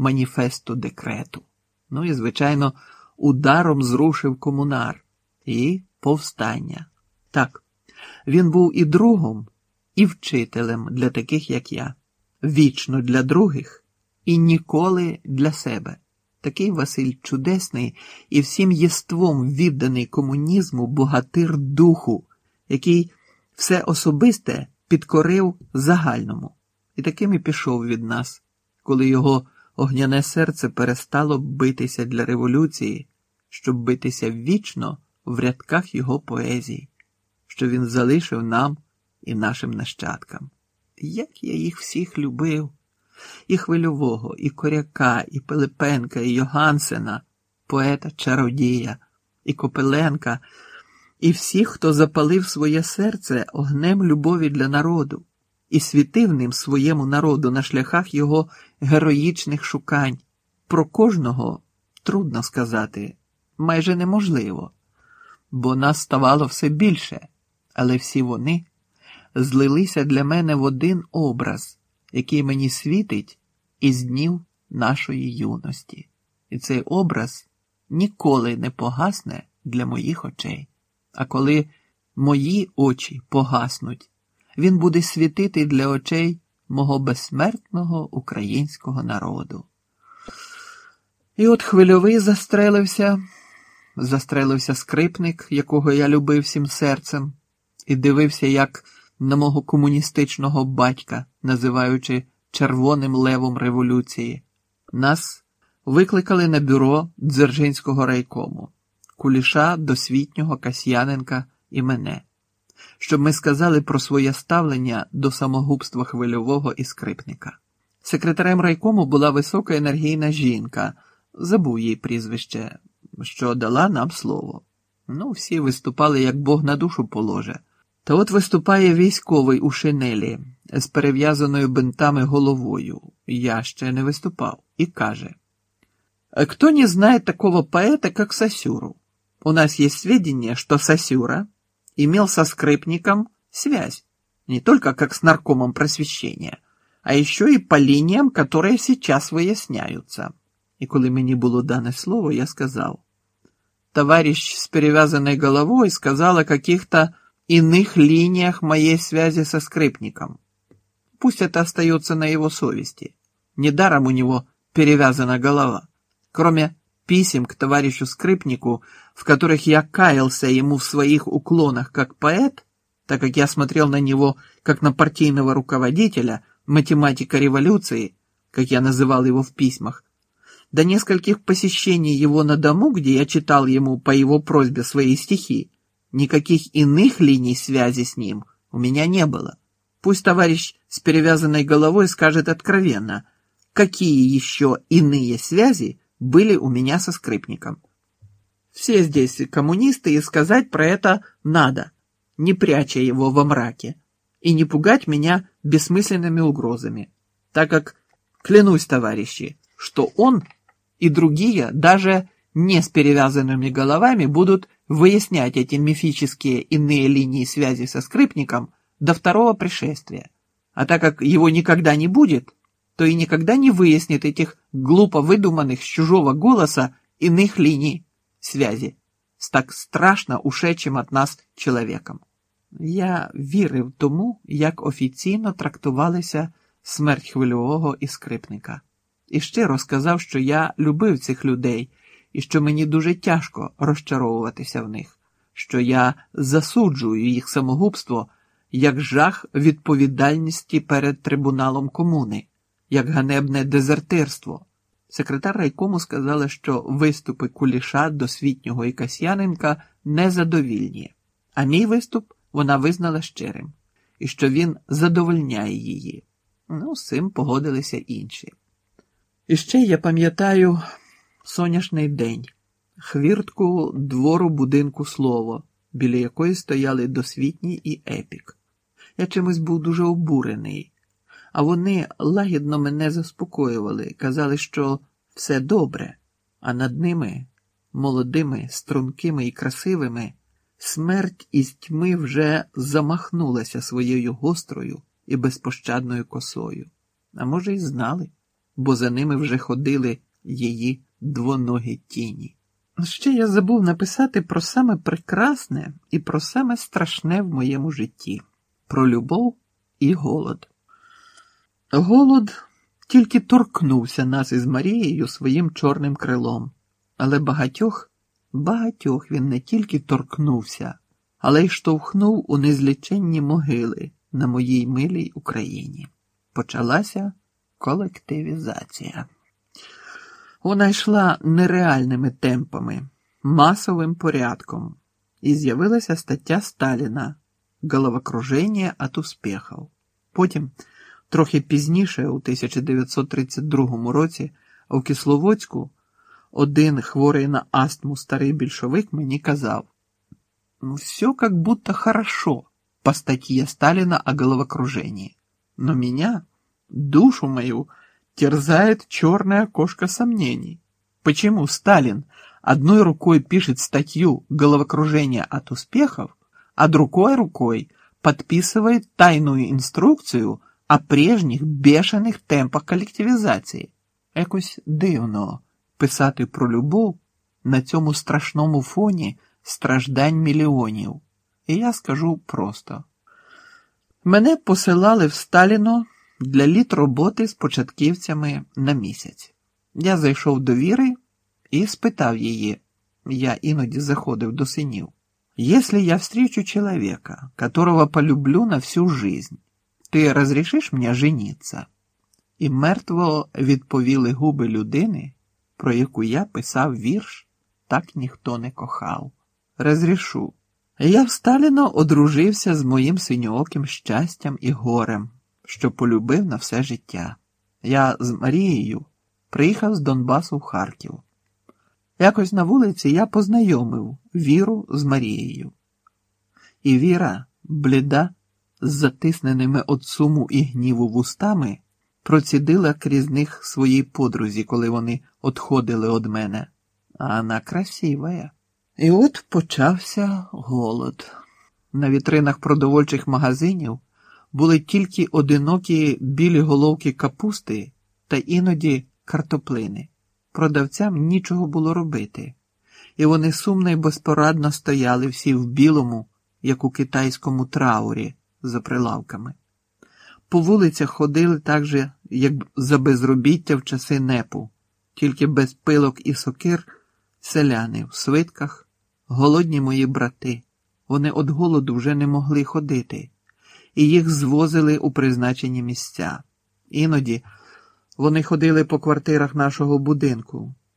маніфесту декрету. Ну і, звичайно, ударом зрушив комунар і повстання. Так, він був і другом, і вчителем для таких, як я, вічно для других і ніколи для себе. Такий Василь чудесний і всім єством відданий комунізму богатир духу, який все особисте підкорив загальному, і таким і пішов від нас, коли його огняне серце перестало битися для революції, щоб битися вічно в рядках його поезії, що він залишив нам і нашим нащадкам. Як я їх всіх любив, і Хвильового, і Коряка, і Пилипенка, і Йогансена, поета Чародія, і Копеленка, і всіх, хто запалив своє серце огнем любові для народу і світив ним своєму народу на шляхах його героїчних шукань. Про кожного трудно сказати, майже неможливо, бо нас ставало все більше, але всі вони злилися для мене в один образ, який мені світить із днів нашої юності, і цей образ ніколи не погасне для моїх очей. А коли мої очі погаснуть, він буде світити для очей мого безсмертного українського народу. І от хвильовий застрелився, застрелився скрипник, якого я любив всім серцем, і дивився, як на мого комуністичного батька, називаючи червоним левом революції. Нас викликали на бюро Дзержинського райкому, куліша досвітнього Касьяненка і мене, щоб ми сказали про своє ставлення до самогубства хвильового і скрипника. Секретарем райкому була висока енергійна жінка, забув їй прізвище, що дала нам слово. Ну, всі виступали, як Бог на душу положе. Та от виступає військовий у шинелі з перев'язаною бинтами головою. Я ще не виступав, і каже: Кто не знает такого поэта, как Сосюру? У нас есть сведения, что Сосюра имел со скрипником связь, не только как с наркомом просвещения, а еще и по линиям, которые сейчас выясняются. І коли мені було дане слово, я сказав, товарищ с перевязанной головой сказал о каких-то иных линиях моей связи со скрипником. Пусть это остается на его совести. Недаром у него перевязана голова. Кроме писем к товарищу Скрипнику, в которых я каялся ему в своих уклонах как поэт, так как я смотрел на него как на партийного руководителя, математика революции, как я называл его в письмах, до нескольких посещений его на дому, где я читал ему по его просьбе свои стихи, никаких иных линий связи с ним у меня не было. Пусть товарищ с перевязанной головой скажет откровенно, какие еще иные связи были у меня со скрипником. Все здесь коммунисты, и сказать про это надо, не пряча его во мраке, и не пугать меня бессмысленными угрозами, так как, клянусь, товарищи, что он и другие, даже не с перевязанными головами, будут выяснять эти мифические иные линии связи со скрипником до второго пришествия. А так как его никогда не будет, то и никогда не выяснит этих глупо выдуманных с чужого голоса иных линий связи с так страшно ушедшим от нас чоловіком. Я вірив тому, як офіційно трактувалися смерть хвильового і скрипника, і щиро сказав, що я любив цих людей і що мені дуже тяжко розчаровуватися в них, що я засуджую їх самогубство як жах відповідальності перед трибуналом комуни як ганебне дезертирство. Секретар райкому сказала, що виступи куліша досвітнього і Касьяненка незадовільні, а мій виступ вона визнала щирим, і що він задовольняє її. Ну, з цим погодилися інші. І ще я пам'ятаю сонячний день, хвіртку двору будинку слово, біля якої стояли досвітній і епік. Я чимось був дуже обурений а вони лагідно мене заспокоювали, казали, що все добре, а над ними, молодими, стрункими і красивими, смерть із тьми вже замахнулася своєю гострою і безпощадною косою. А може, й знали. бо за ними вже ходили її двоногі тіні. Ще я забув написати про саме прекрасне і про саме страшне в моєму житті про любов і голод. Голод тільки торкнувся нас із Марією своїм чорним крилом, але багатьох, багатьох він не тільки торкнувся, але й штовхнув у незліченні могили на моїй милій Україні. Почалася колективізація. Вона йшла нереальними темпами, масовим порядком, і з'явилася стаття Сталіна головокруження от успіхів. Потім, трохи пізніше, у 1932 році, у Кисловодську, один хворий на астму старий більшовик мені казав: ну, все как будто хорошо по статье Сталина о головокружении, но меня, душу мою, терзает черная кошка сомнений. Почему Сталин одной рукой пишет статью «Головокружение от успехов», а другой рукой подписывает тайную инструкцию о прежніх бешених темпах колективізації. Якось дивно писати про любов на цьому страшному фоні страждань мільйонів. І я скажу просто: мене посилали в Сталіно для літ роботи з початківцями на місяць. Я зайшов до Віри і спитав її, я іноді заходив до синів. Если я встречу человека, которого полюблю на всю жизнь, ти розрішиш мені жениться? І мертво відповіли губи людини, про яку я писав вірш, так ніхто не кохав. Розрішу. Я в Сталіно одружився з моїм синьооким щастям і горем, що полюбив на все життя. Я з Марією приїхав з Донбасу в Харків. Якось на вулиці я познайомив Віру з Марією. І Віра, бліда, з затисненими від суму і гніву вустами, процідила крізь них своїй подрузі, коли вони отходили від мене. А вона красивая. І от почався голод. На вітринах продовольчих магазинів були тільки одинокі білі головки капусти та іноді картоплини. Продавцям нічого було робити, і вони сумно й безпорадно стояли всі в білому, як у китайському траурі, за прилавками. По вулицях ходили так же, як за безробіття в часи непу, тільки без пилок і сокир, селяни в свитках, голодні мої брати. Вони від голоду вже не могли ходити, і їх звозили у призначені місця. Іноді. Вони ходили по квартирах нашого будинку,